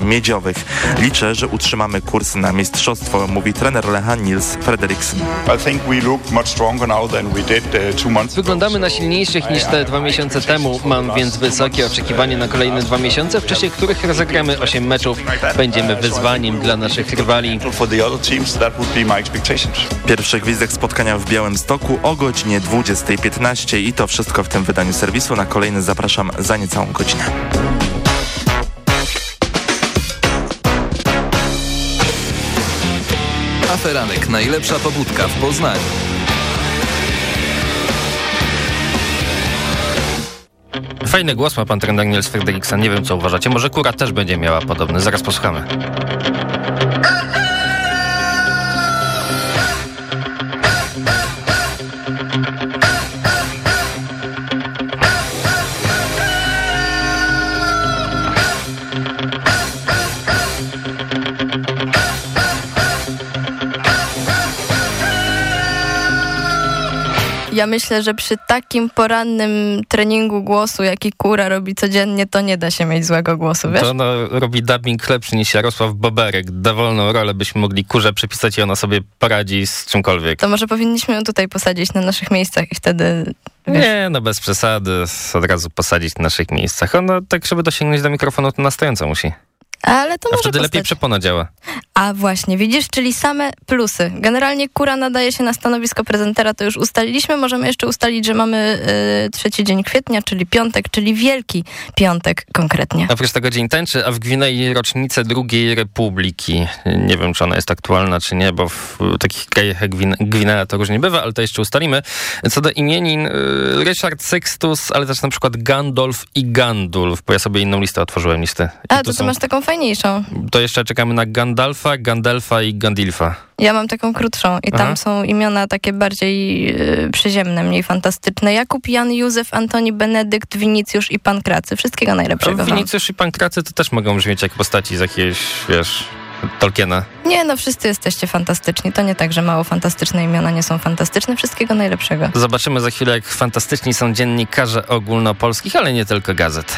miedziowych. Liczę, że utrzymamy kurs na mistrzostwo, mówi trener Lecha Nils Frederiksen. Wyglądamy na silniejszych niż te dwa miesiące temu. Mam więc wysokie oczekiwanie na kolejne dwa miesiące, w czasie których rozegramy 8 meczów. Będziemy wyzwaniem dla naszych rywali. Pierwszy gwizdek spotkania w Białym Stoku o godzinie 20.15 i to wszystko w tym wydaniu serwisu. Na kolejny zapraszam za niecałą godzinę. Aferanek. Najlepsza pobudka w Poznaniu. Fajny głos ma pan trener Niels Frederiksen. Nie wiem, co uważacie. Może Kura też będzie miała podobny. Zaraz posłuchamy. Ja myślę, że przy takim porannym treningu głosu, jaki Kura robi codziennie, to nie da się mieć złego głosu, wiesz? To ona robi dubbing lepszy niż Jarosław Boberek. Dowolną rolę byśmy mogli Kurze przypisać i ona sobie poradzi z czymkolwiek. To może powinniśmy ją tutaj posadzić na naszych miejscach i wtedy... Wiesz, Nie, no bez przesady. Od razu posadzić na naszych miejscach. Ona tak, żeby dosięgnąć do mikrofonu, to na stojąco musi. Ale to A może wtedy lepiej przepona działa. A właśnie, widzisz, czyli same plusy. Generalnie Kura nadaje się na stanowisko prezentera, to już ustaliliśmy. Możemy jeszcze ustalić, że mamy y, trzeci dzień kwietnia, czyli piątek, czyli Wielki Piątek konkretnie. Oprócz tego Dzień Tęczy, a w Gwinei rocznicę II Republiki. Nie wiem, czy ona jest aktualna, czy nie, bo w takich krajach jak Gwine- Gwinea to różnie bywa, ale to jeszcze ustalimy. Co do imienin, y, Ryszard Sextus, ale też na przykład Gandolf i Gandulf, bo ja sobie inną listę otworzyłem ty. I A, to ty są- masz taką To jeszcze czekamy na Gandalfa, Gandelfa i Gandilfa. Ja mam taką krótszą i Aha. tam są imiona takie bardziej y, przyziemne, mniej fantastyczne. Jakub, Jan, Józef, Antoni, Benedykt, Winicjusz i Pankracy. Wszystkiego najlepszego. Winicjusz i Pankracy to też mogą brzmieć jak postaci z jakiegoś, wiesz, Tolkiena. Nie, no wszyscy jesteście fantastyczni. To nie tak, że mało fantastyczne imiona nie są fantastyczne. Wszystkiego najlepszego. Zobaczymy za chwilę, jak fantastyczni są dziennikarze ogólnopolskich, ale nie tylko gazet.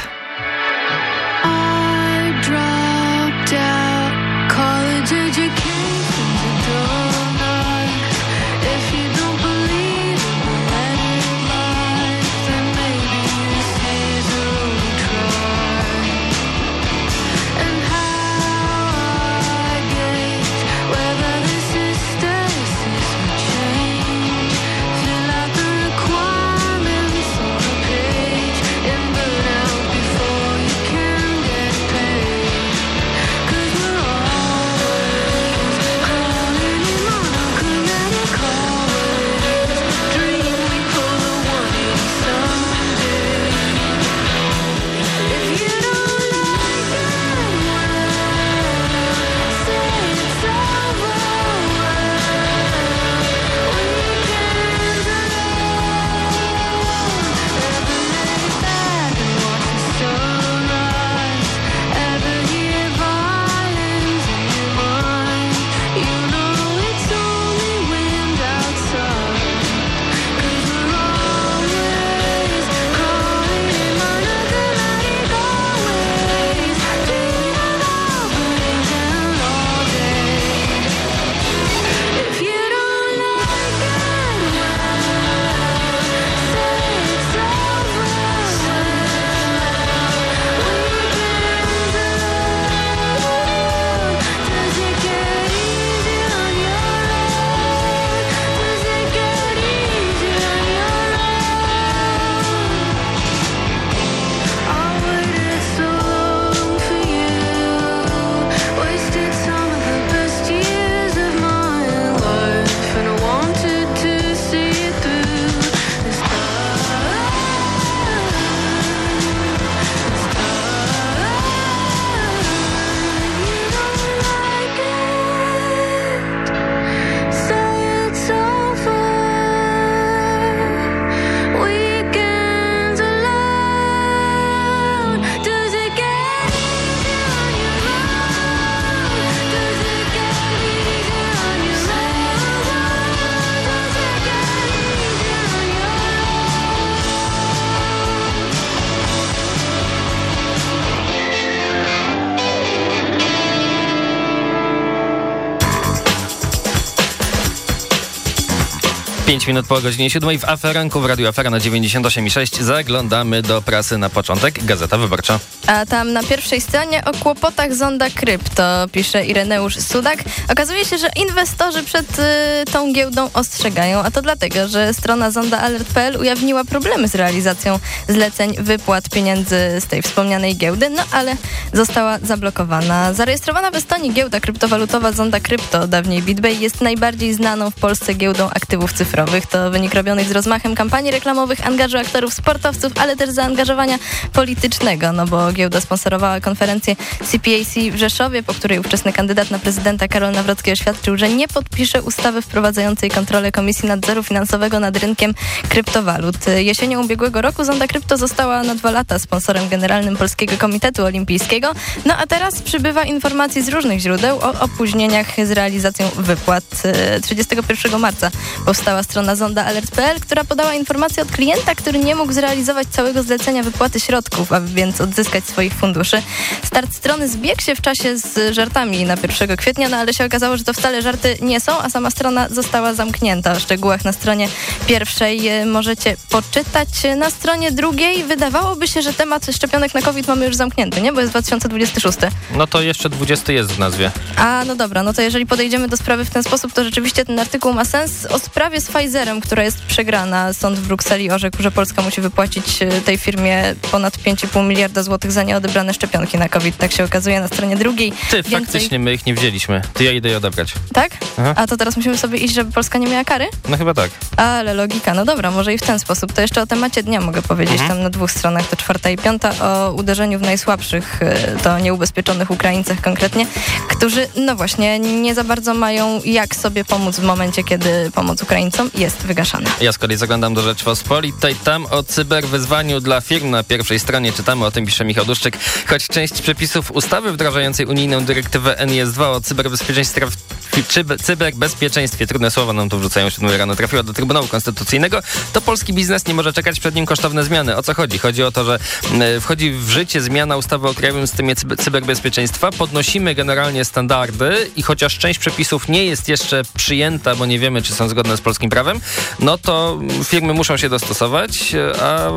Minut po godzinie 7 w Aferanku w Radiu Afera na 98,6 zaglądamy do prasy na początek. Gazeta Wyborcza. A tam na pierwszej stronie o kłopotach zonda krypto, pisze Ireneusz Sudak. Okazuje się, że inwestorzy przed y, tą giełdą ostrzegają, a to dlatego, że strona zonda.alert.pl ujawniła problemy z realizacją zleceń wypłat pieniędzy z tej wspomnianej giełdy, no ale została zablokowana. Zarejestrowana w Estonii giełda kryptowalutowa Zonda Krypto, dawniej BitBay, jest najbardziej znaną w Polsce giełdą aktywów cyfrowych. To wynik robionych z rozmachem kampanii reklamowych, angażu aktorów, sportowców, ale też zaangażowania politycznego, no bo giełda sponsorowała konferencję CPAC w Rzeszowie, po której ówczesny kandydat na prezydenta Karol Nawrocki oświadczył, że nie podpisze ustawy wprowadzającej kontrolę Komisji Nadzoru Finansowego nad rynkiem kryptowalut. Jesienią ubiegłego roku Zonda Krypto została na dwa lata sponsorem generalnym Polskiego Komitetu Olimpijskiego. No a teraz przybywa informacji z różnych źródeł o opóźnieniach z realizacją wypłat. E, 31 marca powstała strona zonda.alert.pl, która podała informację od klienta, który nie mógł zrealizować całego zlecenia wypłaty środków, aby więc odzyskać swoich funduszy. Start strony zbiegł się w czasie z żartami na 1 kwietnia, no ale się okazało, że to wcale żarty nie są, a sama strona została zamknięta. O szczegółach na stronie pierwszej e, możecie poczytać. Na stronie drugiej wydawałoby się, że temat szczepionek na COVID mamy już zamknięty, nie? Bo jest 2026. No to jeszcze 20 jest w nazwie. A, no dobra, no to jeżeli podejdziemy do sprawy w ten sposób, to rzeczywiście ten artykuł ma sens. O sprawie z Pfizerem, która jest przegrana, sąd w Brukseli orzekł, że Polska musi wypłacić e, tej firmie ponad 5,5 miliarda złotych za nieodebrane szczepionki na COVID. Tak się okazuje na stronie drugiej. Ty, Więcej- faktycznie my ich nie wzięliśmy. Ty ja idę je odebrać. Tak? Aha. A to teraz musimy sobie iść, żeby Polska nie miała kary? No chyba tak. Ale logika, no dobra, może i w ten sposób. To jeszcze o temacie dnia mogę powiedzieć, tam na dwóch stronach, to czwarta i piąta, o uderzeniu w najsłabszych, e, to nieubezpieczonych Ukraińcach konkretnie, którzy, no właśnie, nie za bardzo mają jak sobie pomóc w momencie, kiedy pomoc Ukraińcom jest wygaszana. Ja z kolei zaglądam do Rzeczpospolitej. Tam o cyberwyzwaniu dla firm na pierwszej stronie czytamy, o tym pisze Michał Duszczyk. Choć część przepisów ustawy wdrażającej unijną dyrektywę NIS-2 o cyberbezpieczeństwie, cyber- cyberbezpieczeństwie, trudne słowa nam tu wrzucają, 7 rano trafiła do Trybunału Konstytucyjnego, to polski biznes nie może czekać przed nim kosztowne zmiany. O co chodzi? Chodzi o to, że mm, wchodzi w życie zmiana ustawy o krajowym systemie cyber- cyberbezpieczeństwa. Podnosimy generalnie standardy i chociaż część przepisów nie jest jeszcze przyjęta, bo nie wiemy, czy są zgodne z polskim prawem, no to firmy muszą się dostosować, a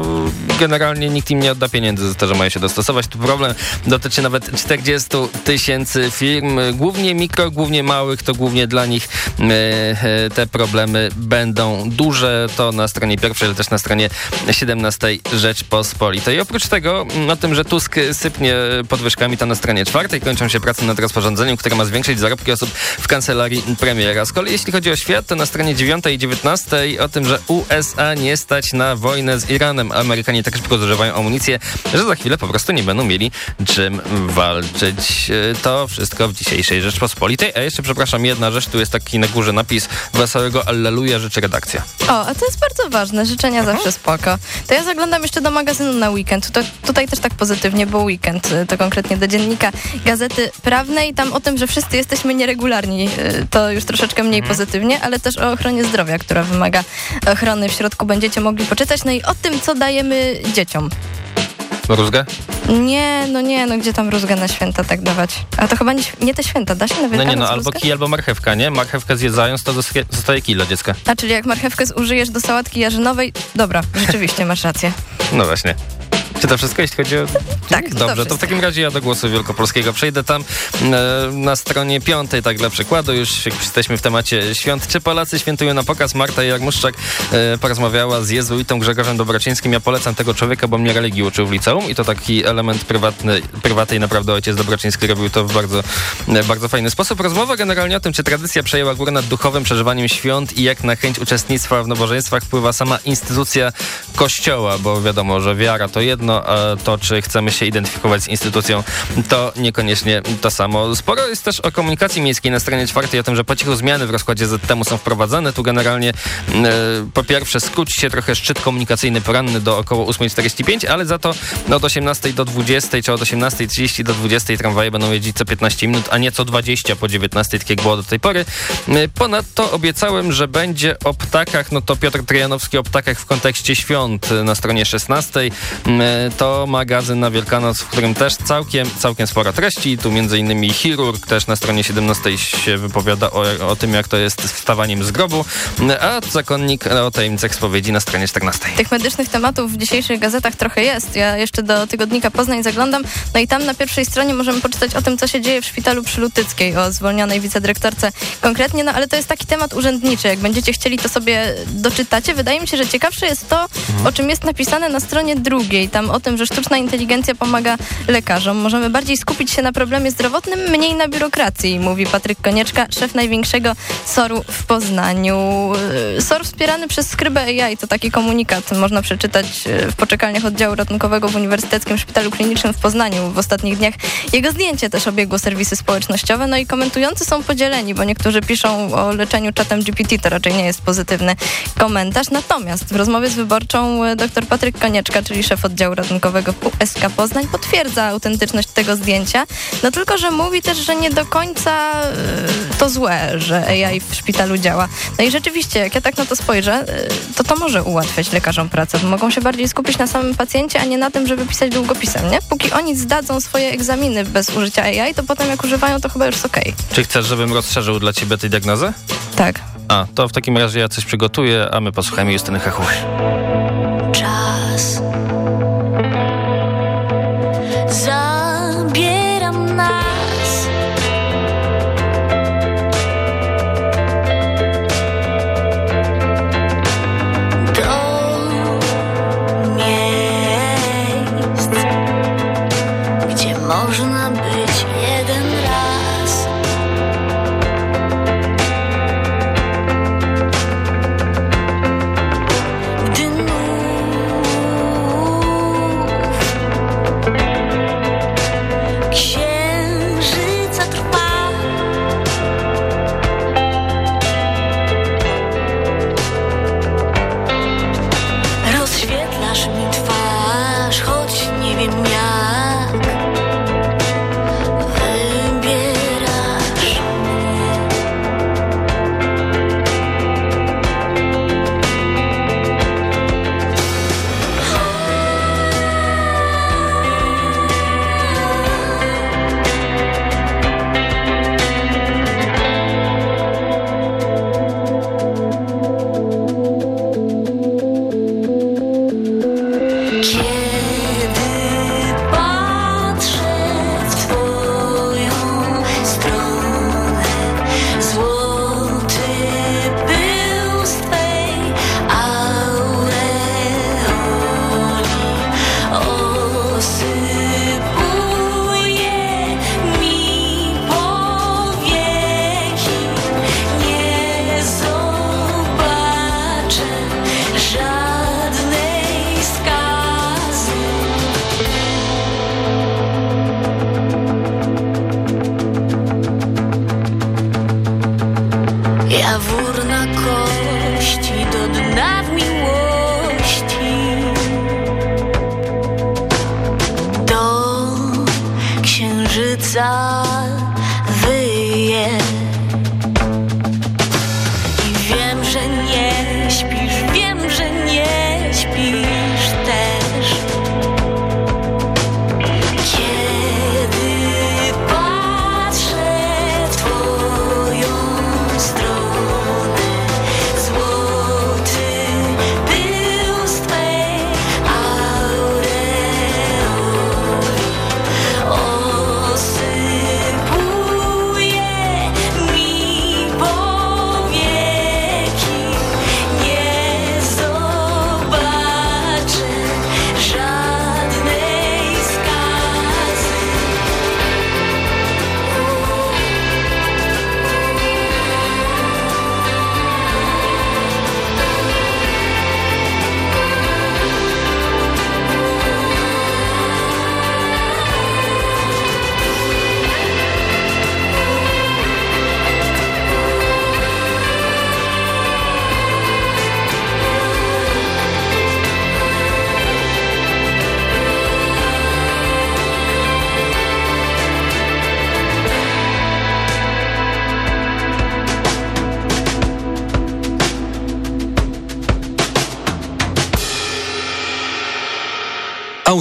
generalnie nikt im nie odda pieniędzy za to, że mają się dostosować. Tu problem dotyczy nawet 40 tysięcy firm, głównie mikro, głównie małych, to głównie dla nich e, e, te problemy będą duże. To na stronie pierwszej, ale też na stronie 17 Rzeczpospolitej. Oprócz tego mm, o tym, że Tusk sypnie podwyżkami, to na stronie czwartej kończą się prace nad rozporządzeniem, które ma zwiększyć zarobki osób w kancelarii premiera. Z kolei jeśli chodzi o świat, to na stronie 9 i 19 o tym, że USA nie stać na wojnę z Iranem. Amerykanie tak szybko zużywają amunicję, że za chwilę po prostu nie będą mieli czym walczyć. E, To wszystko w dzisiejszej Rzeczpospolitej. A jeszcze, przepraszam, jedna rzecz, tu jest taki na górze napis Wesołego Alleluja życzy redakcja. O, a to jest bardzo ważne, życzenia zawsze spoko. To ja zaglądam jeszcze do magazynu na weekend. To, tutaj też tak pozytywnie, bo weekend y, to konkretnie do dziennika Gazety Prawnej. Tam o tym, że wszyscy jesteśmy nieregularni, y, to już troszeczkę mniej pozytywnie, ale też o ochronie zdrowia, która wymaga ochrony w środku będziecie mogli poczytać. No i o tym, co dajemy dzieciom. Rózgę? Nie, no nie, no gdzie tam rózgę na święta tak dawać? A to chyba nie, nie te święta, da się na No nie, no albo kij, albo marchewka, nie? Marchewkę zjedzając, to zostaje- zostaje kilo dziecka. A czyli jak marchewkę zużyjesz do sałatki jarzynowej, dobra, rzeczywiście masz rację. No właśnie. Czy to wszystko, jeśli chodzi o... Tak, to Dobrze, to w wszystko. takim razie ja do głosu wielkopolskiego przejdę tam e, na stronie piątej, tak dla przykładu, już jesteśmy w temacie świąt. Czy Polacy świętują na pokaz? Marta Jarmuszczak e, porozmawiała z jezuitą Grzegorzem Dobrocińskim. Ja polecam tego człowieka, bo mnie religii uczył w liceum i to taki element prywatny, prywatny i naprawdę ojciec Dobrociński robił to w bardzo, e, bardzo fajny sposób. Rozmowa generalnie o tym, czy tradycja przejęła górę nad duchowym przeżywaniem świąt i jak na chęć uczestnictwa w nabożeństwach wpływa sama instytucja kościoła, bo wiadomo, że wiara to jedno, a to, czy chcemy się identyfikować z instytucją, to niekoniecznie to samo. Sporo jest też o komunikacji miejskiej na stronie czwartej, o tym, że po cichu zmiany w rozkładzie ZTM-u są wprowadzane. Tu generalnie e, po pierwsze skróci się trochę szczyt komunikacyjny poranny do około 8.45, ale za to od 18 do 20 czy od 18.30 do 20 tramwaje będą jeździć co 15 minut, a nie co 20 po 19, tak jak było do tej pory. E, Ponadto obiecałem, że będzie o ptakach, no to Piotr Trojanowski o ptakach w kontekście świąt e, na stronie 16. To magazyn na Wielkanoc, w którym też całkiem, całkiem sporo treści. Tu innymi chirurg też na stronie 17 się wypowiada o, o tym, jak to jest z wstawaniem z grobu, a zakonnik o tajemnicach spowiedzi na stronie 14. Tych medycznych tematów w dzisiejszych gazetach trochę jest. Ja jeszcze do tygodnika Poznań zaglądam, no i tam na pierwszej stronie możemy poczytać o tym, co się dzieje w szpitalu przy Lutyckiej, o zwolnionej wicedyrektorce konkretnie, no ale to jest taki temat urzędniczy. Jak będziecie chcieli, to sobie doczytacie. Wydaje mi się, że ciekawsze jest to, o czym jest napisane na stronie drugiej, tam o tym, że sztuczna inteligencja pomaga lekarzom. Możemy bardziej skupić się na problemie zdrowotnym, mniej na biurokracji, mówi Patryk Konieczka, szef największego SOR-u w Poznaniu. Yy, SOR wspierany przez Skrybę AI, to taki komunikat można przeczytać yy, w poczekalniach oddziału ratunkowego w Uniwersyteckim Szpitalu Klinicznym w Poznaniu w ostatnich dniach. Jego zdjęcie też obiegło serwisy społecznościowe, no i komentujący są podzieleni, bo niektórzy piszą o leczeniu czatem GPT, to raczej nie jest pozytywny komentarz. Natomiast w rozmowie z wyborczą yy, dr Patryk Konieczka, czyli szef oddziału ratunkowego w USK Poznań, potwierdza autentyczność tego zdjęcia, no tylko, że mówi też, że nie do końca yy, to złe, że AI w szpitalu działa. No i rzeczywiście, jak ja tak na to spojrzę, yy, to to może ułatwiać lekarzom pracę, bo mogą się bardziej skupić na samym pacjencie, a nie na tym, żeby pisać długopisem, nie? Póki oni zdadzą swoje egzaminy bez użycia AI, to potem jak używają, to chyba już jest okej. Czy chcesz, żebym rozszerzył dla ciebie tę diagnozę? Tak. A, to w takim razie ja coś przygotuję, a my posłuchajmy Justyny Hachuch. vous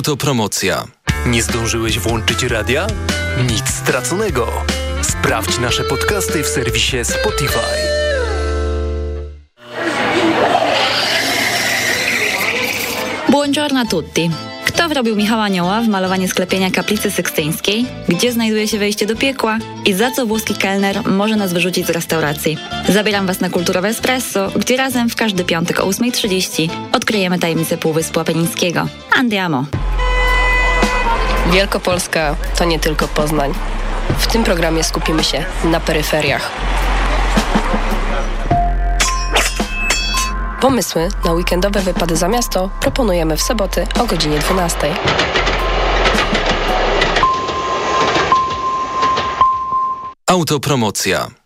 Autopromocja. Nie zdążyłeś włączyć radia? Nic straconego. Sprawdź nasze podcasty w serwisie Spotify. Buongiorno a tutti. Kto wrobił Michała Anioła w malowanie sklepienia kaplicy sykstyńskiej? Gdzie znajduje się wejście do piekła? I za co włoski kelner może nas wyrzucić z restauracji? Zabieram Was na Kulturowe Espresso, gdzie razem w każdy piątek o 8.30 odkryjemy tajemnicę Półwyspu Apenińskiego. Andiamo! Wielkopolska to nie tylko Poznań. W tym programie skupimy się na peryferiach. Pomysły na weekendowe wypady za miasto proponujemy w soboty o godzinie 12. Autopromocja.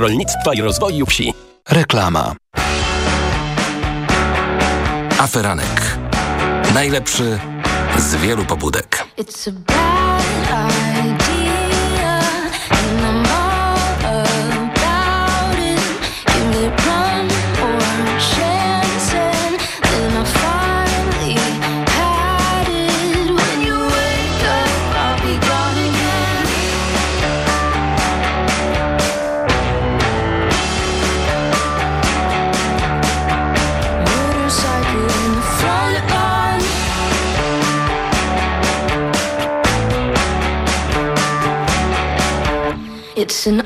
Rolnictwa i Rozwoju Wsi. Reklama. Aferanek. Najlepszy z wielu pobudek. It's an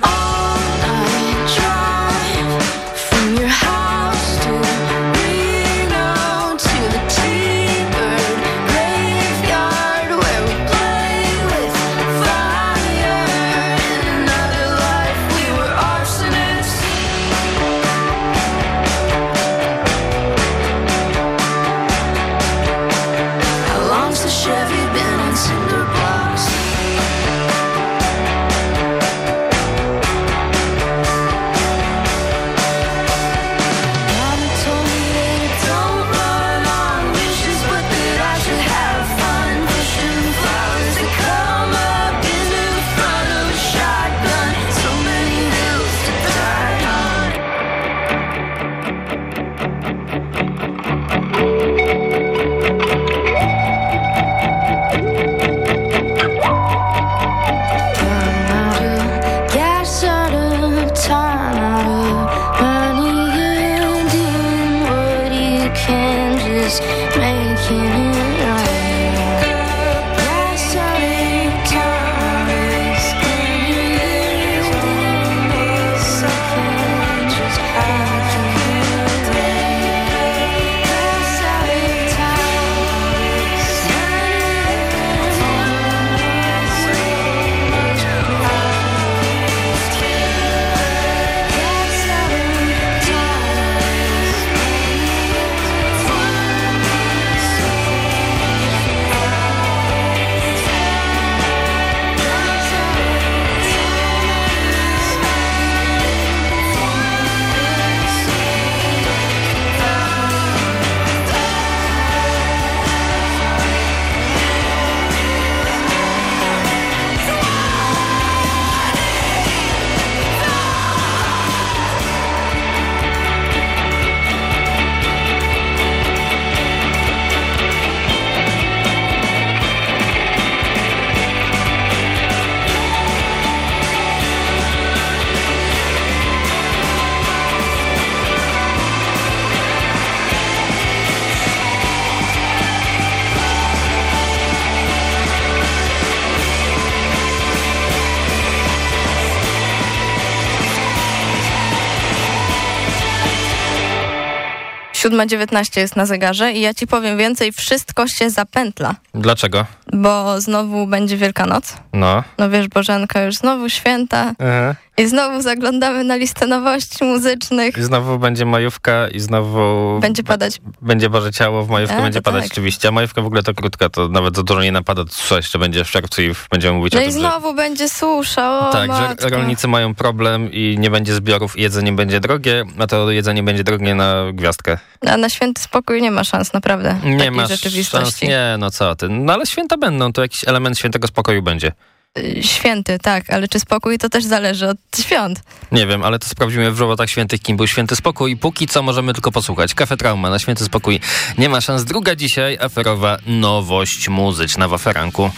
7.19 jest na zegarze i ja ci powiem więcej, wszystko się zapętla, Dlaczego? bo znowu będzie Wielkanoc. No. No wiesz, Bożenka, już znowu święta Aha. I znowu zaglądamy na listę nowości muzycznych. I znowu będzie majówka i znowu... Będzie padać. Będzie Boże Ciało, w majówkę A, będzie padać tak. oczywiście, a majówka w ogóle to krótka, to nawet za dużo nie napada, co jeszcze będzie w czerwcu i będziemy mówić No o i tym, że... znowu będzie susza, o Tak, matko. że rolnicy mają problem i nie będzie zbiorów i jedzenie będzie drogie, a to jedzenie będzie drogie na gwiazdkę. A na święty spokój nie ma szans, naprawdę. Nie ma rzeczywistości. szans, nie, no co ty. No ale święta będą, to jakiś element świętego spokoju będzie. Y, Święty, tak, ale czy spokój to też zależy od świąt. Nie wiem, ale to sprawdzimy w żołotach świętych, kim był święty spokój póki co możemy tylko posłuchać. Kafe Trauma na święty spokój nie ma szans. Druga dzisiaj aferowa nowość muzyczna w aferanku.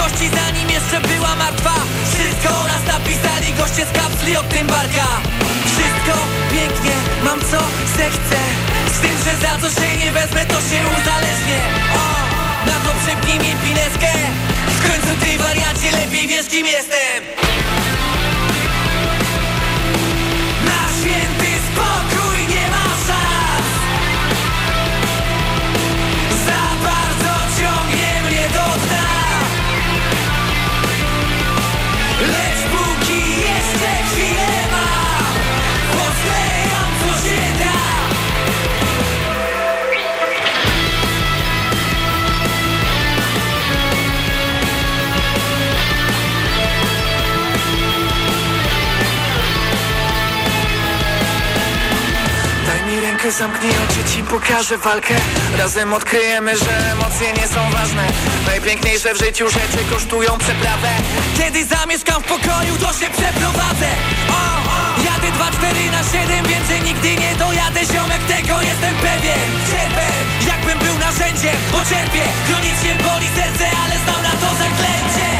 Bliskości zanim jeszcze była martwa. Wszystko nas napisali goście z kapsli od tym barka. Wszystko pięknie, mam co zechcę. Z tym, że za co się nie wezmę to się uzależnię. O, na to przepnij mi pineskę. W końcu ty wariacie lepiej wiesz kim jestem rękę, zamknij oczy, ci pokażę walkę. Razem odkryjemy, że emocje nie są ważne. Najpiękniejsze w życiu rzeczy kosztują przeprawę. Kiedy zamieszkam w pokoju, to się przeprowadzę. O, o. Jadę 2-4 na 7, więcej nigdy nie dojadę. Ziomek, tego jestem pewien. Cierpę, jakbym był narzędziem, bo cierpię. Chronicznie boli serce, ale znam na to zaklęcie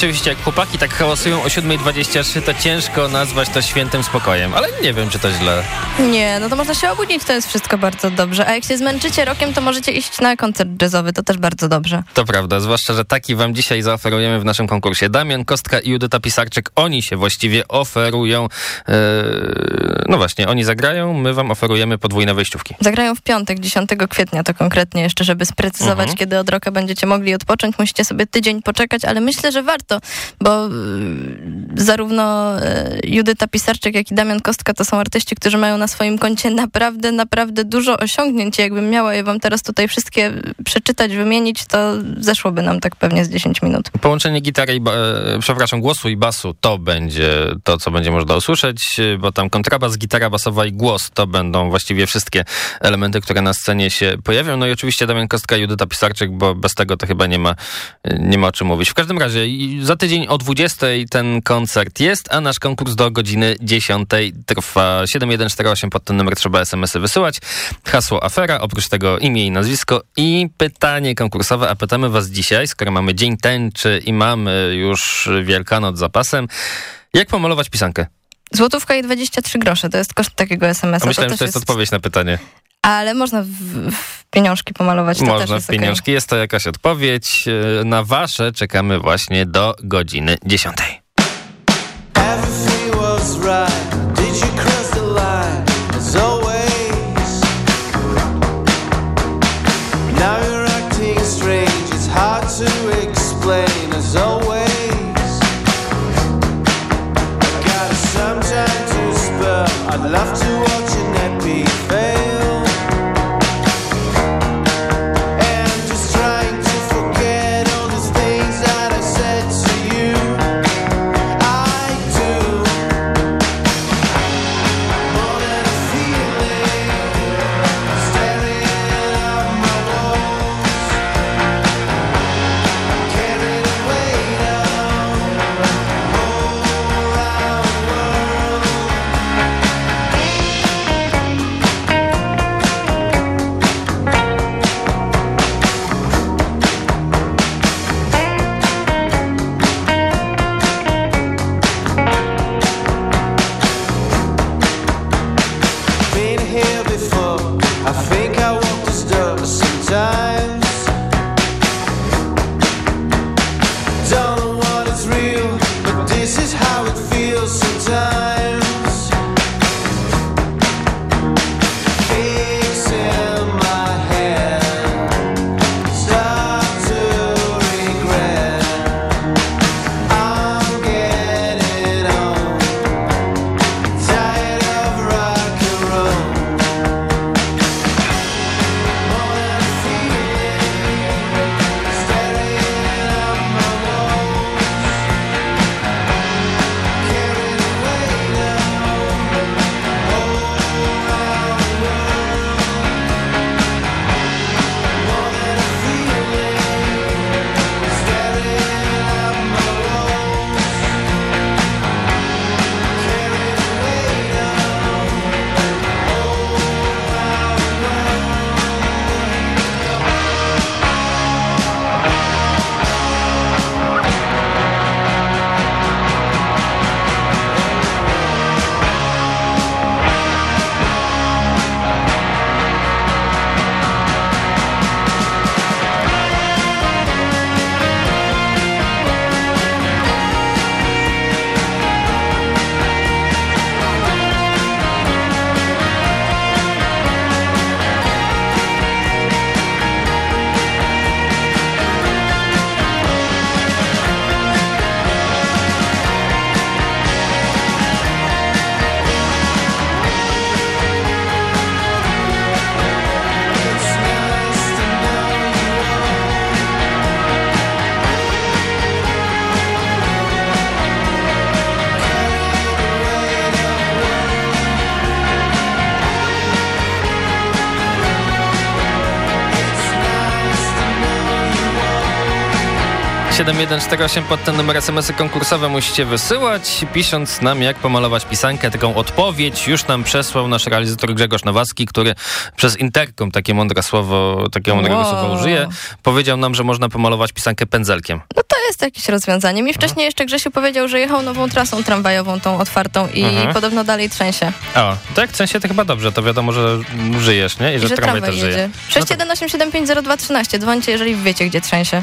rzeczywiście, jak chłopaki tak hałasują o 7.23, to ciężko nazwać to świętym spokojem, ale nie wiem, czy to źle. Nie, no to można się obudzić, to jest wszystko bardzo dobrze. A jak się zmęczycie rokiem, to możecie iść na koncert jazzowy, to też bardzo dobrze. To prawda, zwłaszcza, że taki wam dzisiaj zaoferujemy w naszym konkursie. Damian Kostka i Judyta Pisarczyk, oni się właściwie oferują. Yy, no właśnie, oni zagrają, my wam oferujemy podwójne wejściówki. Zagrają w piątek, 10 kwietnia to konkretnie jeszcze, żeby sprecyzować, Mhm. kiedy od roka będziecie mogli odpocząć. Musicie sobie tydzień poczekać, ale myślę, że warto, bo y, zarówno y, Judyta Pisarczyk, jak i Damian Kostka to są artyści, którzy mają na swoim koncie naprawdę, naprawdę dużo osiągnięć. Jakbym miała je wam teraz tutaj wszystkie przeczytać, wymienić, to zeszłoby nam tak pewnie z 10 minut. Połączenie gitary i, e, przepraszam, głosu i basu to będzie to, co będzie można usłyszeć, bo tam kontrabas, gitara basowa i głos to będą właściwie wszystkie elementy, które na scenie się pojawią. No i oczywiście Damian Kostka i Judyta Pisarczyk, bo bez tego to chyba nie ma, nie ma o czym mówić. W każdym razie za tydzień o 20 ten koncert jest, a nasz konkurs do godziny 10 trwa 7148 pod ten numer trzeba SMS-y wysyłać. Hasło afera, oprócz tego imię i nazwisko i pytanie konkursowe, a pytamy was dzisiaj, skoro mamy dzień tęczy i mamy już Wielkanoc za pasem, jak pomalować pisankę? Złotówka i 23 grosze, to jest koszt takiego SMS-a. Myślałem, to że to jest odpowiedź na pytanie. Ale można w, w pieniążki pomalować, to też Można jest w pieniążki. Jest to jakaś odpowiedź. E, Na wasze czekamy właśnie do godziny 10. Everything was right. Did you cross 7148 pod ten numer SMS-y konkursowe musicie wysyłać, pisząc nam jak pomalować pisankę. Taką odpowiedź już nam przesłał nasz realizator Grzegorz Nowacki, który przez interkom takie mądre słowo, takiego mądrego Wow. słowa użyje. Powiedział nam, że można pomalować pisankę pędzelkiem. No to jest jakieś rozwiązanie. Mi wcześniej jeszcze Grzesiu powiedział, że jechał nową trasą tramwajową, tą otwartą i Mhm. podobno dalej trzęsie. O, to jak w sensie to chyba dobrze, to wiadomo, że żyjesz, nie? I I że, że tramwaj tramwaj też żyje. jedzie. 618750213. Dzwońcie, jeżeli wiecie, gdzie trzęsie.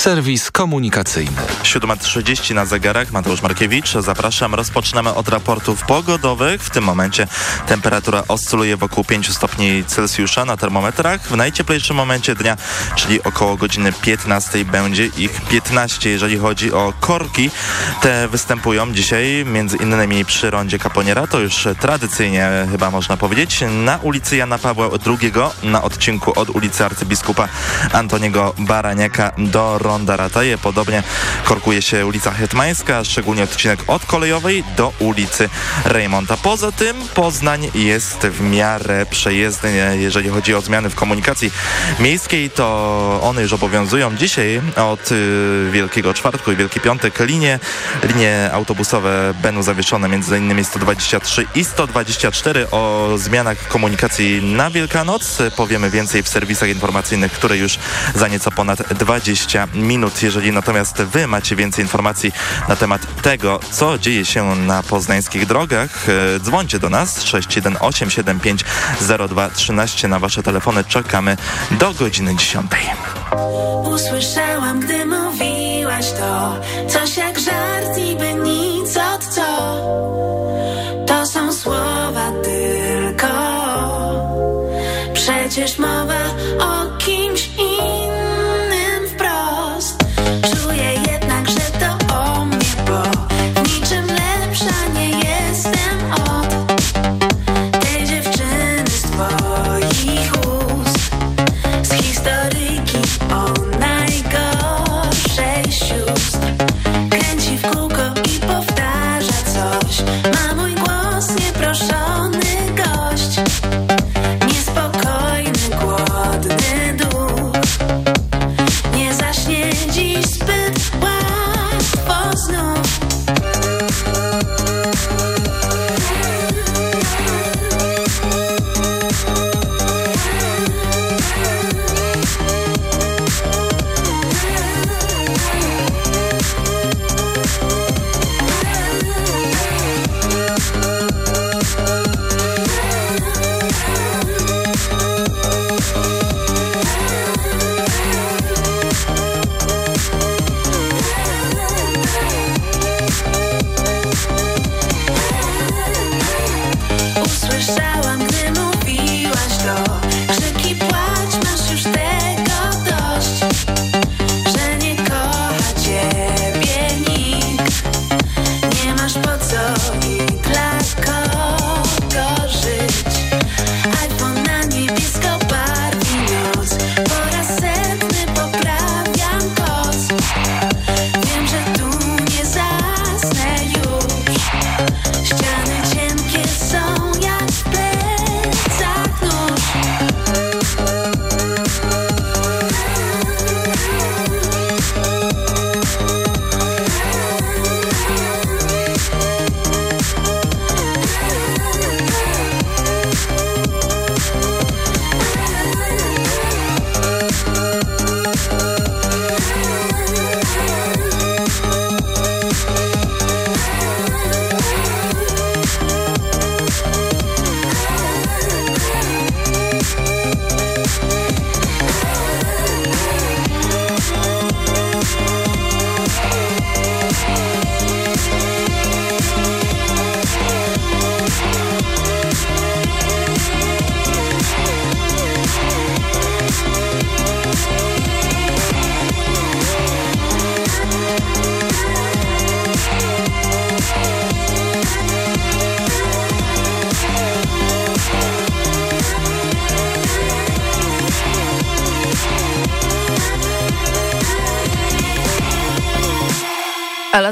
Serwis komunikacyjny. 7.30 na zegarach, Mateusz Markiewicz, zapraszam. Rozpoczynamy od raportów pogodowych. W tym momencie temperatura oscyluje wokół 5 stopni Celsjusza na termometrach. W najcieplejszym momencie dnia, czyli około godziny 15 będzie ich 15. Jeżeli chodzi o korki, te występują dzisiaj między innymi przy rondzie Kaponiera, to już tradycyjnie chyba można powiedzieć, na ulicy Jana Pawła II na odcinku od ulicy arcybiskupa Antoniego Baraniaka do ronda Rataje. Podobnie korkuje się ulica Hetmańska, szczególnie odcinek od kolejowej do ulicy Rejmonta. Poza tym Poznań jest w miarę przejezdny, jeżeli chodzi o zmiany w komunikacji miejskiej, to one już obowiązują dzisiaj od y, Wielkiego Czwartku i Wielki Piątek. Linie, linie autobusowe będą zawieszone innymi 123 i 124 o zmianach komunikacji na Wielkanoc. Powiemy więcej w serwisach informacyjnych, które już za nieco ponad 20 minut. Jeżeli natomiast wy macie więcej informacji na temat tego, co dzieje się na poznańskich drogach, e, dzwońcie do nas 618750213 na wasze telefony. Czekamy do godziny 10. Usłyszałam, gdy mówiłaś to Coś jak żart, niby nic od co the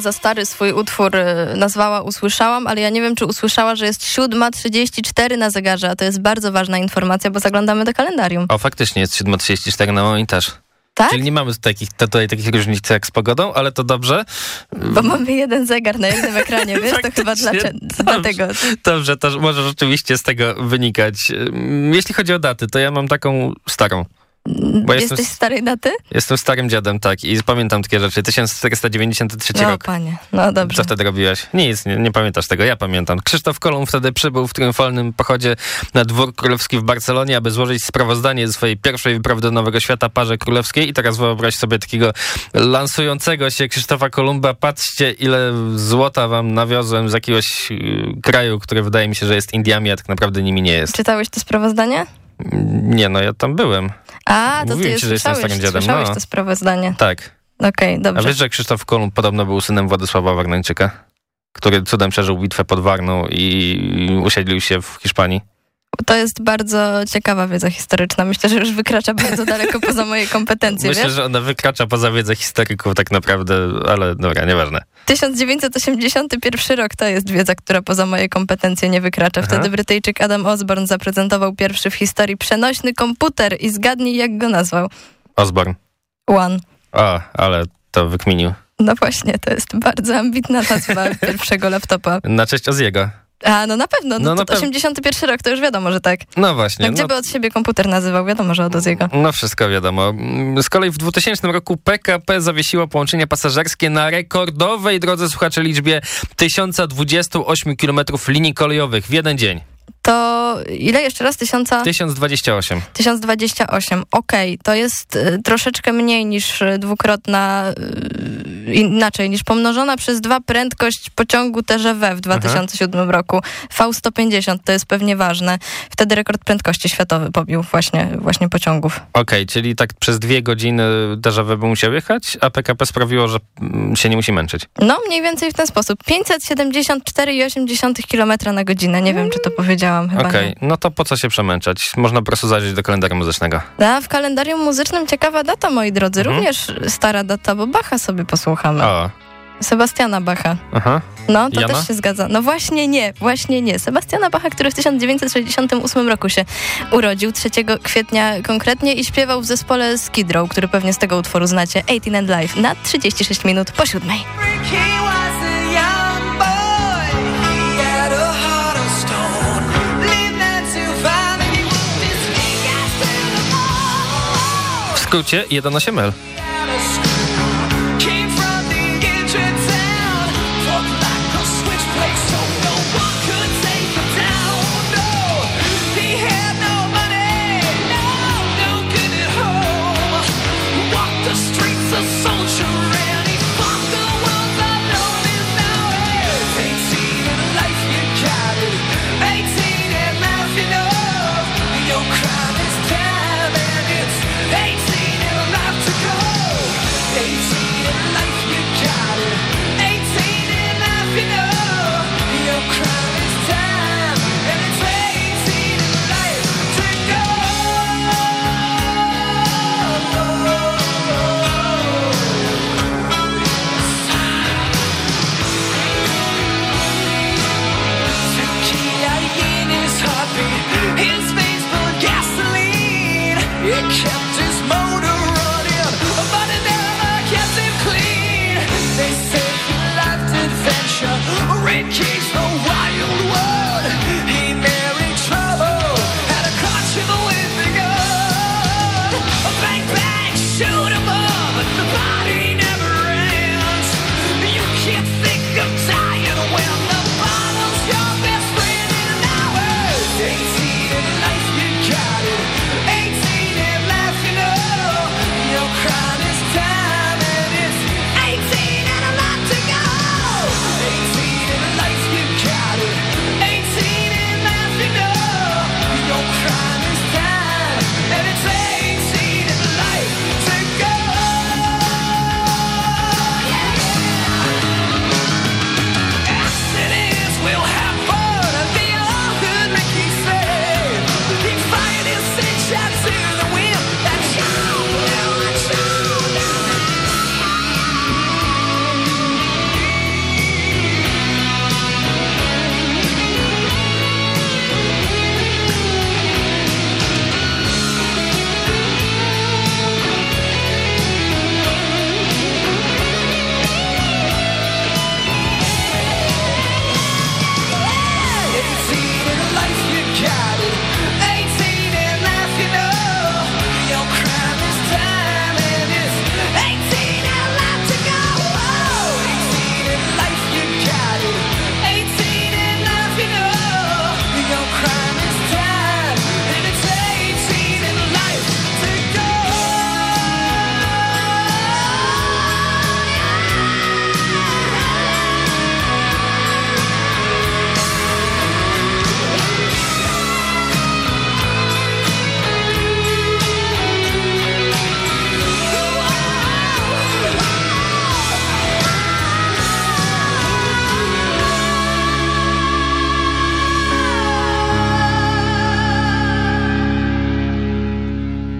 Za stary swój utwór y, nazwała Usłyszałam, ale ja nie wiem, czy usłyszała, że jest 7.34 na zegarze, a to jest bardzo ważna informacja, bo zaglądamy do kalendarium. O, faktycznie jest 7.34 na moim też. Tak? Czyli nie mamy takich, tutaj takich różnic jak z pogodą, ale to dobrze. Bo mamy jeden zegar na jednym ekranie, wiesz, to chyba dlaczego, dobrze. dlatego. Dobrze, to może rzeczywiście z tego wynikać. Jeśli chodzi o daty, to ja mam taką starą. Bo jestem Jesteś s- starej daty? Jestem starym dziadem, tak, i pamiętam takie rzeczy. 1493 No rok. panie, no dobrze. Co wtedy robiłeś? Nic, nie, nie pamiętasz tego, ja pamiętam. Krzysztof Kolumb wtedy przybył w triumfalnym pochodzie na dwór królewski w Barcelonie, aby złożyć sprawozdanie ze swojej pierwszej wyprawy do Nowego Świata parze królewskiej i teraz wyobraź sobie takiego lansującego się Krzysztofa Kolumba. Patrzcie, ile złota wam nawiozłem z jakiegoś y, kraju, który wydaje mi się, że jest Indiami, a tak naprawdę nimi nie jest. Czytałeś to sprawozdanie? Nie, no ja tam byłem. A, to Mówiłem ty ci, że jestem starym dziadem, słyszałeś no. to sprawozdanie. Tak. Okej, A dobrze. wiesz, że Krzysztof Kolumb podobno był synem Władysława Wagnańczyka? Który cudem przeżył bitwę pod Warną i usiedlił się w Hiszpanii. To jest bardzo ciekawa wiedza historyczna. Myślę, że już wykracza bardzo daleko poza moje kompetencje, Myślę, wiesz? że ona wykracza poza wiedzę historyków tak naprawdę, ale dobra, nieważne. 1981 rok to jest wiedza, która poza moje kompetencje nie wykracza. Aha. Wtedy Brytyjczyk Adam Osborne zaprezentował pierwszy w historii przenośny komputer i zgadnij jak go nazwał. Osborne. One. A, ale to wykminił. No właśnie, to jest bardzo ambitna nazwa pierwszego laptopa. Na cześć Oziego. A, no na pewno, no, No, to pew- 81 rok, to już wiadomo, że tak. No właśnie. No, gdzie no, by od siebie komputer nazywał? Wiadomo, że od Oziego. no wszystko wiadomo. Mm, Z kolei w 2000 roku PKP zawiesiło połączenia pasażerskie na rekordowej drodze słuchaczy liczbie 1028 km linii kolejowych w jeden dzień. To ile jeszcze raz? Tysiąca? 1028. 1028. Okej, to jest y, troszeczkę mniej niż y, dwukrotna, y, inaczej, niż pomnożona przez dwa prędkość pociągu TGV w 2007 roku. V150 to jest pewnie ważne. Wtedy rekord prędkości światowy pobił właśnie, właśnie pociągów. Okej, czyli tak przez dwie godziny DŽW by musiał jechać, a PKP sprawiło, że mm, się nie musi męczyć. No, mniej więcej w ten sposób. 574,8 km na godzinę. Nie wiem, czy to powiedziałam chyba. Okej, nie. no to po co się przemęczać? Można po prostu zajrzeć do kalendarium muzycznego. A w kalendarium muzycznym ciekawa data, moi drodzy. Mhm. Również stara data, bo Bacha sobie posłuchamy. O, Sebastiana Bacha. aha. No, to Jana? też się zgadza. No właśnie nie, właśnie nie. Sebastiana Bacha, który w 1968 roku się urodził, 3 kwietnia konkretnie i śpiewał w zespole Skid Row, który pewnie z tego utworu znacie, 18 and Life, na 36 minut po siódmej. Skrócie 1.8L.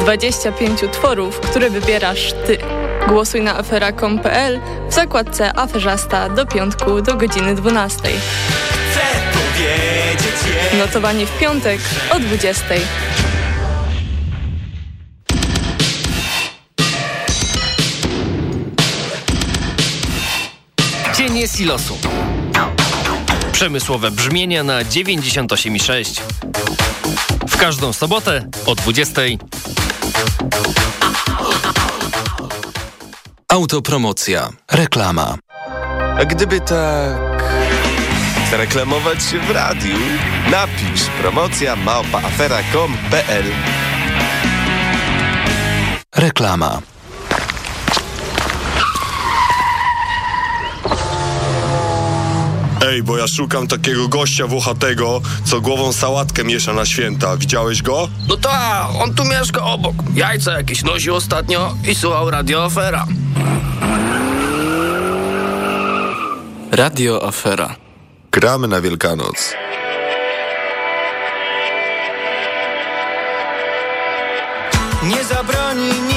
25 utworów, które wybierasz ty. Głosuj na afera.com.pl w zakładce Aferzasta do piątku do godziny 12. Chcę powiedzieć jej Notowanie w piątek o 20. Cienie silosu. Przemysłowe brzmienia na 98,6. W każdą sobotę o 20. Autopromocja. Reklama. A gdyby tak reklamować się w radiu, napisz promocja małpaafera.com.pl Reklama. Ej, bo ja szukam takiego gościa włochatego, co głową sałatkę miesza na święta. Widziałeś go? No ta, on tu mieszka obok. Jajca jakieś nosił ostatnio i słuchał Radio Afera. Radio Afera. Gramy na Wielkanoc. Nie zabroni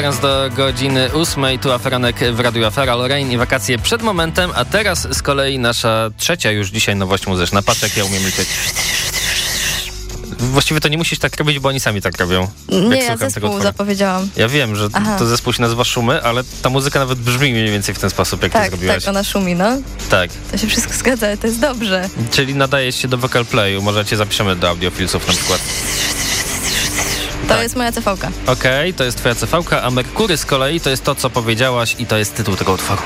Kwadrans do godziny ósmej, tu Aferanek w Radiu Afera, Lorraine i wakacje przed momentem, a teraz z kolei nasza trzecia już dzisiaj nowość muzyczna. Patrz jak ja umiem liczyć. Właściwie to nie musisz tak robić, bo oni sami tak robią. Nie, ja zespół zapowiedziałam. Ja wiem, że Aha. to zespół się nazywa Szumy, ale ta muzyka nawet brzmi mniej więcej w ten sposób, jak to Tak, zrobiłaś. tak, ona szumi, no. Tak. To się wszystko zgadza, to jest dobrze. Czyli nadaje się do vocal playu. Może cię zapiszemy do audiofilsów na przykład. To jest moja CV-ka. Okej, to jest twoja CV, a Merkury z kolei to jest to, co powiedziałaś i to jest tytuł tego utworu.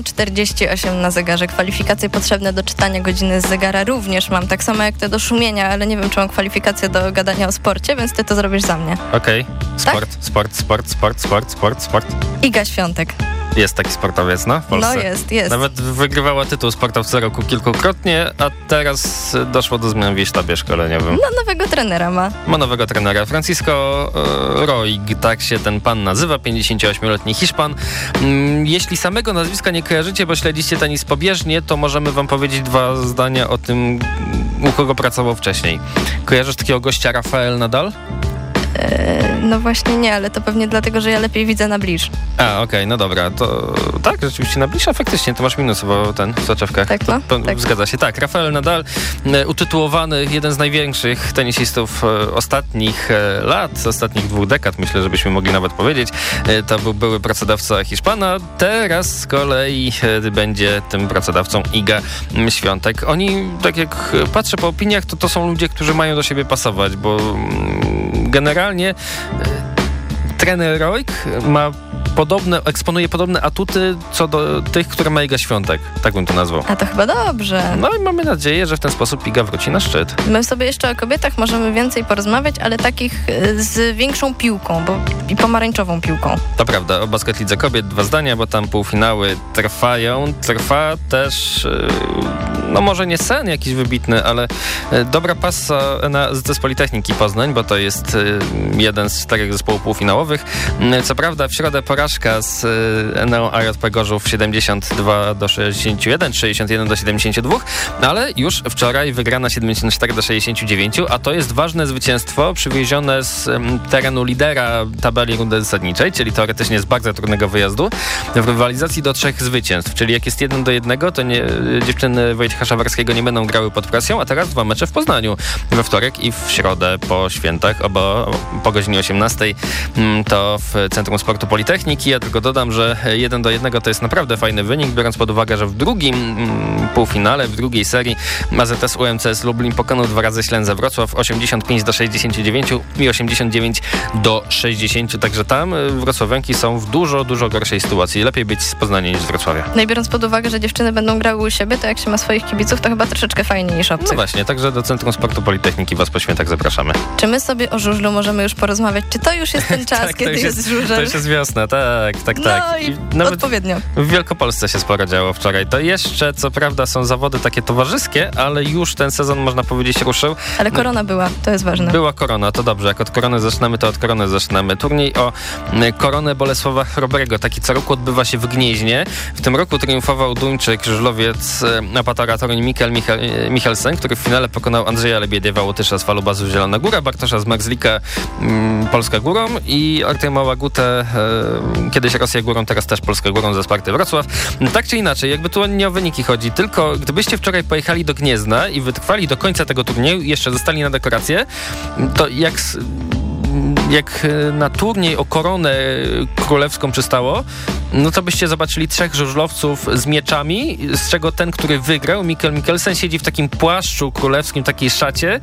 Siódma 48 na zegarze. Kwalifikacje potrzebne do czytania godziny z zegara również mam. Tak samo jak te do szumienia, ale nie wiem, czy mam kwalifikacje do gadania o sporcie, więc ty to zrobisz za mnie. Okej, sport, sport, sport, sport, sport, sport, sport. Iga Świątek. Jest taki sportowiec, no, w Polsce. No jest, jest. Nawet wygrywała tytuł sportowca roku kilkukrotnie, a teraz doszło do zmian w jej sztabie szkoleniowym. No nowego trenera ma. Ma nowego trenera. Francisco e, Roig, tak się ten pan nazywa, 58-letni Hiszpan. Mm, Jeśli samego nazwiska nie kojarzycie, bo śledzicie tenis pobieżnie, to możemy wam powiedzieć dwa zdania o tym, u kogo pracował wcześniej. Kojarzysz takiego gościa Rafael Nadal? E, no właśnie nie, ale to pewnie dlatego, że ja lepiej widzę na bliż. A, okej, no dobra, to tak, rzeczywiście na bliższa faktycznie, to masz minus bo ten w soczewkach. Tak, no, to tak. Zgadza się, tak. Rafael Nadal, e, utytułowany jeden z największych tenisistów e, ostatnich lat, ostatnich dwóch dekad, myślę, żebyśmy mogli nawet powiedzieć. To był były pracodawca Hiszpana, teraz z kolei będzie tym pracodawcą Iga Świątek. Oni, tak jak patrzę po opiniach, to to są ludzie, którzy mają do siebie pasować, bo mm, generalnie e, trener Royk ma podobne, eksponuje podobne atuty co do tych, które ma Iga Świątek. Tak bym to nazwał. A to chyba dobrze. No i mamy nadzieję, że w ten sposób Iga wróci na szczyt. My sobie jeszcze o kobietach możemy więcej porozmawiać, ale takich e, z większą piłką bo, i pomarańczową piłką. To prawda, o Basket Lidze Kobiet dwa zdania, bo tam półfinały trwają. Trwa też yy, no może nie sen jakiś wybitny, ale e, dobra pasa na ZS Politechniki Poznań, bo to jest jeden z czterech zespołów półfinałowych. Co prawda w środę porażka z e, Eneo AJP Gorzów 72 do 61, 61 do 72, ale już wczoraj wygrana 74 do 69, a to jest ważne zwycięstwo przywiezione z terenu lidera tabeli rundy zasadniczej, czyli teoretycznie z bardzo trudnego wyjazdu, w rywalizacji do trzech zwycięstw, czyli jak jest jeden do jednego, to nie, dziewczyny Wojciecha Szawarskiego nie będą grały pod presją, a teraz dwa mecze w Poznaniu. We wtorek i w środę po świętach, oba po godzinie 18 mm, to w Centrum Sportu Politechniki. Ja tylko dodam, że jeden do jednego to jest naprawdę fajny wynik, biorąc pod uwagę, że w drugim mm, półfinale, w drugiej serii AZS UMCS Lublin pokonał dwa razy Ślęzę Wrocław 85 do 69 i 89 do 60, także tam y, wrocławianki są w dużo, dużo gorszej sytuacji. Lepiej być z Poznania niż z Wrocławia. No i biorąc pod uwagę, że dziewczyny będą grały u siebie, to jak się ma swoich kibiców, to chyba troszeczkę fajniej niż No obcych. właśnie, także do Centrum Sportu Politechniki Was po świętach zapraszamy. Czy my sobie o żużlu możemy już porozmawiać? Czy to już jest ten czas, Tak, kiedy jest, jest, żużel? to już jest wiosna, tak, tak, no tak. i nawet odpowiednio. w Wielkopolsce się sporo działo wczoraj. To jeszcze, co prawda, są zawody takie towarzyskie, ale już ten sezon, można powiedzieć, ruszył. Ale korona była, to jest ważne. Była korona, to dobrze. Jak od korony zaczynamy, to od korony zaczynamy. Turniej o koronę Bolesława Chrobrego. Taki co roku odbywa się w Gnieźnie. W tym roku triumfował Duńczyk, żużlowiec, e, apatara Toruń Mikael e, Michelsen, który w finale pokonał Andrzeja Lebiedywa, Łotysza z Falubazu Zielona Góra, Bartosza z Marzlika, Polska Górą i Artema Łagutę, e, kiedyś Rosja Górą, teraz też Polska Górą ze Sparty Wrocław. Tak czy inaczej, jakby tu nie o wyniki chodzi, tylko gdybyście wczoraj pojechali do Gniezna i wytrwali do końca tego turnieju i jeszcze zostali na dekorację, to jak jak e, na turniej o koronę królewską przystało, no to byście zobaczyli trzech żużlowców z mieczami, z czego ten, który wygrał, Mikkel Mikkelsen, siedzi w takim płaszczu królewskim, takiej szacie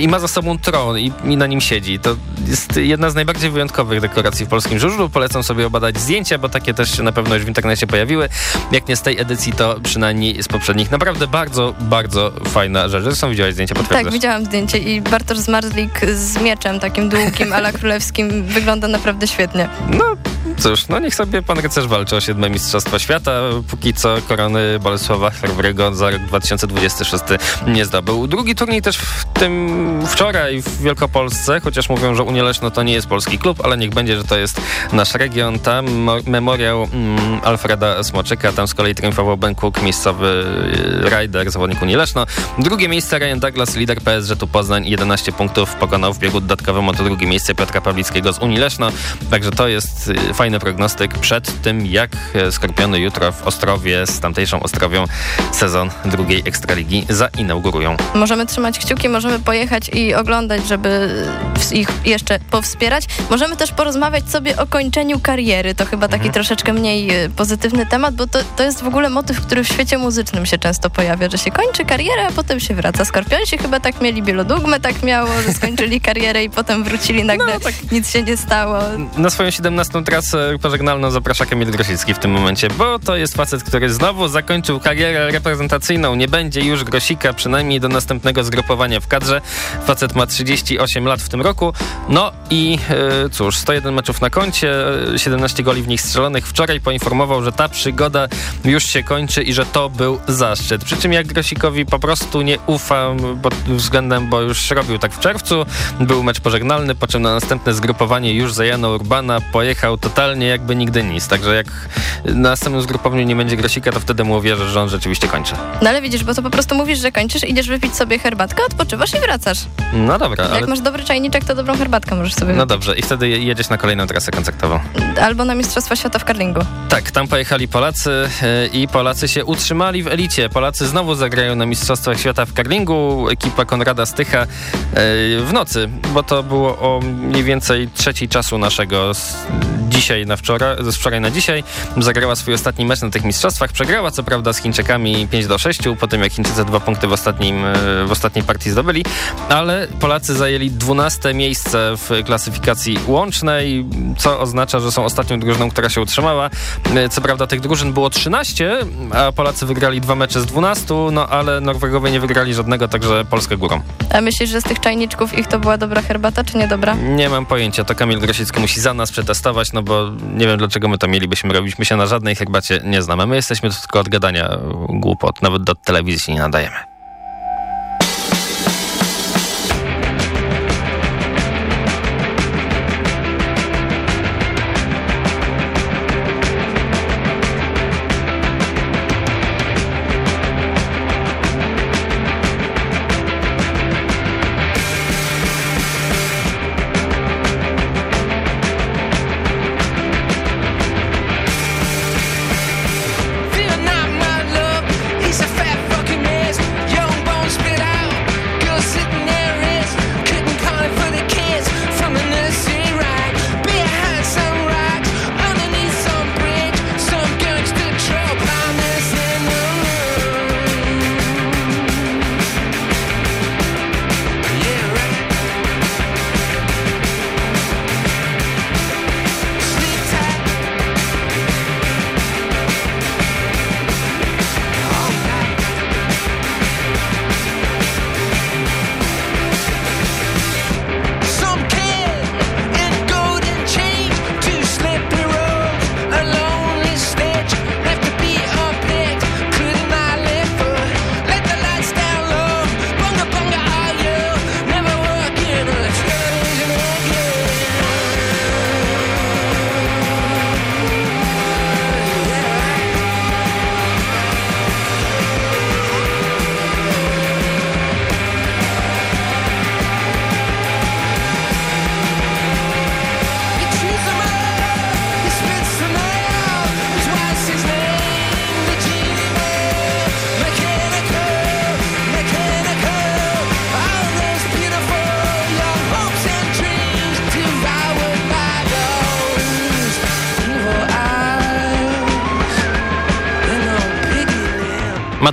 i ma za sobą tron i, i na nim siedzi. To jest jedna z najbardziej wyjątkowych dekoracji w polskim żużlu. Polecam sobie obadać zdjęcia, bo takie też się na pewno już w internecie pojawiły. Jak nie z tej edycji, to przynajmniej z poprzednich. Naprawdę bardzo, bardzo fajna rzecz. Zresztą widziałaś zdjęcie, potwierdzasz. Tak, widziałam zdjęcie i Bartosz Zmarzlik z mieczem takim długim, ala królewskim wygląda naprawdę świetnie. No cóż, no niech sobie pan rycerz walczy o siódme Mistrzostwa Świata. Póki co korony Bolesława Chrobrego za rok 2026 nie zdobył. Drugi turniej też w tym wczoraj w Wielkopolsce, chociaż mówią, że Unia to nie jest polski klub, ale niech będzie, że to jest nasz region. Tam mo- memoriał mm, Alfreda Smoczyka, tam z kolei triumfował Ben Cook, miejscowy y, rider, zawodnik Unii. Drugie miejsce Ryan Douglas, lider PSG tu Poznań, 11 punktów pokonał w biegu dodatkowym o to drugie miejsce Piotra Pawlickiego z Unii. Także to jest y, fajny prognostyk przed tym, jak e, Skorpiony jutro w Ostrowie z tamtejszą Ostrowią sezon drugiej Ekstraligi zainaugurują. Możemy trzymać kciuki, możemy pojechać i oglądać, żeby w- ich jeszcze powspierać. Możemy też porozmawiać sobie o kończeniu kariery. To chyba taki troszeczkę mniej y, pozytywny temat, bo to, to jest w ogóle motyw, który w świecie muzycznym się często pojawia, że się kończy karierę, a potem się wraca. Skorpionsi chyba tak mieli, Bielodugmę tak miało, że skończyli karierę i potem wrócili nagle, nic się nie stało. Na swoją 17 trasę pożegnalną zaprasza Kamil Grosicki w tym momencie, bo to jest facet, który znowu zakończył karierę reprezentacyjną. Nie będzie już Grosika, przynajmniej do następnego zgrupowania w kadrze. Facet ma 38 lat w tym roku. No i e, cóż, 101 meczów na koncie, e, 17 goli w nich strzelonych. Wczoraj poinformował, że ta przygoda już się kończy i że to był zaszczyt. Przy czym jak Grosikowi po prostu nie ufam pod względem, bo już robił tak w czerwcu. Był mecz pożegnalny, po czym na następne zgrupowanie już za Jana Urbana pojechał totalnie jakby nigdy nic. Także jak na następnym zgrupowaniu nie będzie Grosika, to wtedy mu uwierzę, że on rzeczywiście kończy. No ale widzisz, bo to po prostu mówisz, że kończysz, idziesz wypić sobie herbatkę, odpoczywasz i wracasz. No dobra, ale... Jak masz dobry czajniczek, to dobrą herbatkę możesz sobie No wypić. dobrze, i wtedy jedziesz na kolejną trasę koncertową. Albo na Mistrzostwa Świata w karlingu. Tak, tam pojechali Polacy e, i Polacy się utrzymali w elicie. Polacy znowu zagrają na Mistrzostwach Świata w karlingu. Ekipa Konrada Stycha e, w nocy, bo to było o mniej więcej trzeciej czasu naszego dzisiaj na wczoraj, z wczoraj na dzisiaj. Zagrała swój ostatni mecz na tych mistrzostwach. Przegrała co prawda z Chińczykami 5 do 6, po tym jak Chińczycy dwa punkty w, ostatnim, e, w ostatniej partii zdobyli, ale Polacy zajęli 12 miejsce w klasyfikacji łącznej, co oznacza, że są ostatnią drużyną, która się utrzymała. E, Co prawda tych drużyn było 13, a Polacy wygrali dwa mecze z 12, no ale Norwegowie nie wygrali żadnego, także Polskę górą. A myślisz, że z tych czajniczków ich to była dobra herbata, czy niedobra? Nie mam pojęcia, to Kamil Grosicki musi za nas przetestować. No bo nie wiem dlaczego my to mielibyśmy robić. My się na żadnej herbacie nie znamy. My jesteśmy tylko od gadania głupot. Nawet do telewizji nie nadajemy.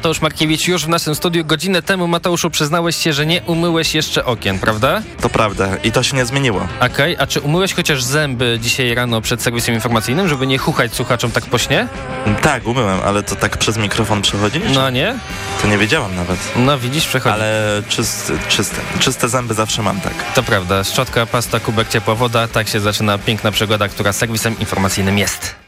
Mateusz Markiewicz już w naszym studiu. Godzinę temu, Mateuszu, przyznałeś się, że nie umyłeś jeszcze okien, prawda? To prawda i to się nie zmieniło. Okej, a czy umyłeś chociaż zęby dzisiaj rano przed serwisem informacyjnym, żeby nie chuchać słuchaczom tak po śnie? Tak, umyłem, ale to tak przez mikrofon przechodzi? No nie? To nie wiedziałam nawet. No widzisz, przechodzi. Ale czysty, czyste, czyste zęby zawsze mam, tak. To prawda. Szczotka, pasta, kubek, ciepła woda. Tak się zaczyna piękna przygoda, która serwisem informacyjnym jest.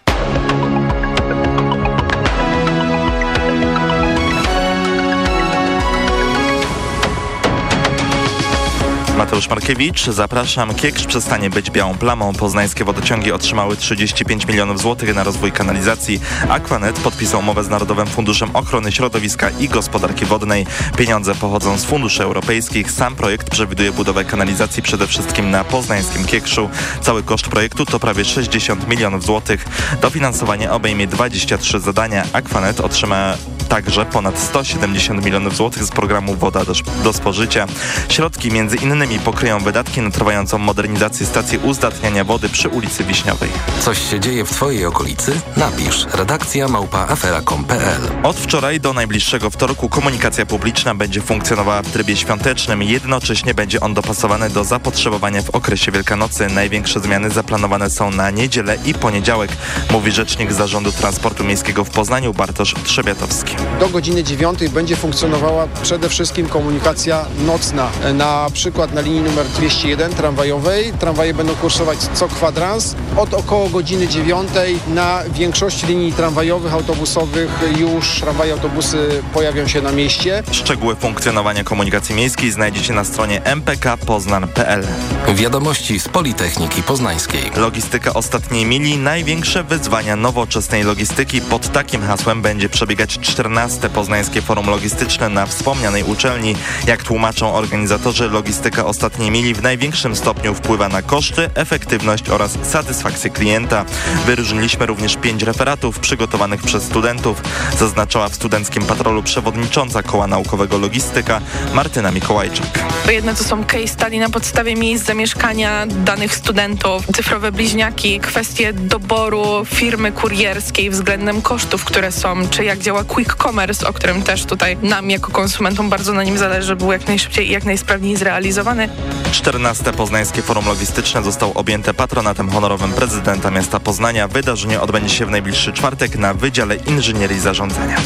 Mateusz Markiewicz, zapraszam. Kieksz przestanie być białą plamą. Poznańskie wodociągi otrzymały 35 milionów złotych na rozwój kanalizacji. Aquanet podpisał umowę z Narodowym Funduszem Ochrony Środowiska i Gospodarki Wodnej. Pieniądze pochodzą z funduszy europejskich. Sam projekt przewiduje budowę kanalizacji przede wszystkim na poznańskim Kiekszu. Cały koszt projektu to prawie 60 milionów złotych. Dofinansowanie obejmie 23 zadania. Aquanet otrzyma także ponad 170 milionów złotych z programu Woda do, do spożycia. Środki między innymi pokryją wydatki na trwającą modernizację stacji uzdatniania wody przy ulicy Wiśniowej. Coś się dzieje w Twojej okolicy? Napisz redakcja małpa afera.com.pl Od wczoraj do najbliższego wtorku komunikacja publiczna będzie funkcjonowała w trybie świątecznym. Jednocześnie będzie on dopasowany do zapotrzebowania w okresie Wielkanocy. Największe zmiany zaplanowane są na niedzielę i poniedziałek, mówi rzecznik Zarządu Transportu Miejskiego w Poznaniu Bartosz Trzebiatowski. Do godziny 9 będzie funkcjonowała przede wszystkim komunikacja nocna. Na przykład na linii numer 201 tramwajowej. Tramwaje będą kursować co kwadrans. Od około godziny 9 na większości linii tramwajowych, autobusowych już tramwaje, autobusy pojawią się na mieście. Szczegóły funkcjonowania komunikacji miejskiej znajdziecie na stronie mpkpoznan.pl. Wiadomości z Politechniki Poznańskiej. Logistyka ostatniej mili, największe wyzwania nowoczesnej logistyki. Pod takim hasłem będzie przebiegać 14 Poznańskie Forum Logistyczne na wspomnianej uczelni. Jak tłumaczą organizatorzy, logistyka ostatniej mili w największym stopniu wpływa na koszty, efektywność oraz satysfakcję klienta. Wyróżniliśmy również pięć referatów przygotowanych przez studentów, zaznaczała w studenckim patrolu przewodnicząca Koła Naukowego Logistyka Martyna Mikołajczak. Jedne to są case study na podstawie miejsc zamieszkania danych studentów, cyfrowe bliźniaki, kwestie doboru firmy kurierskiej względem kosztów, które są, czy jak działa quick commerce, o którym też tutaj nam jako konsumentom bardzo na nim zależy, był jak najszybciej i jak najsprawniej zrealizowany. 14 Poznańskie Forum Logistyczne zostało objęte patronatem honorowym prezydenta miasta Poznania. Wydarzenie odbędzie się w najbliższy czwartek na Wydziale Inżynierii Zarządzania.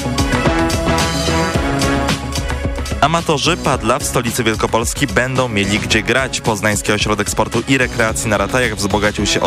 Amatorzy padla w stolicy Wielkopolski będą mieli gdzie grać. Poznański Ośrodek Sportu i Rekreacji na Ratajach wzbogacił się o